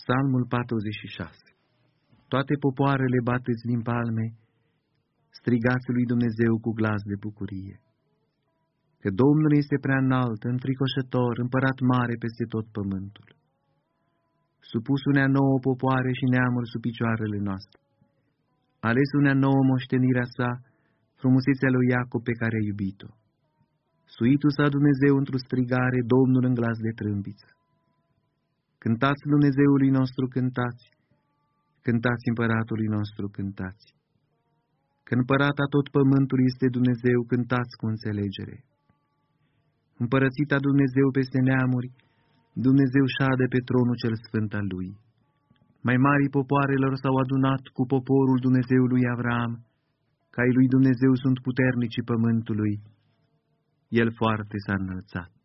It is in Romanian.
Psalmul 46 Toate popoarele bateți din palme, strigați lui Dumnezeu cu glas de bucurie. Că Domnul este prea înalt, înfricoșător, împărat mare peste tot pământul. Supus unea nouă popoare și neamuri sub picioarele noastre. Ales unea nouă moștenirea sa, frumusețea lui Iacob pe care a iubit-o. Suitul sa Dumnezeu într-o strigare, Domnul în glas de trâmbiță. Cântați Dumnezeului nostru, cântați, cântați împăratului nostru, cântați. Că împărata tot pământul este Dumnezeu, cântați cu înțelegere. Împărățita Dumnezeu peste neamuri, Dumnezeu șade pe tronul cel sfânt al lui. Mai mari popoarelor s-au adunat cu poporul Dumnezeului Avram, ca lui Dumnezeu sunt puternicii pământului, el foarte s-a înălțat.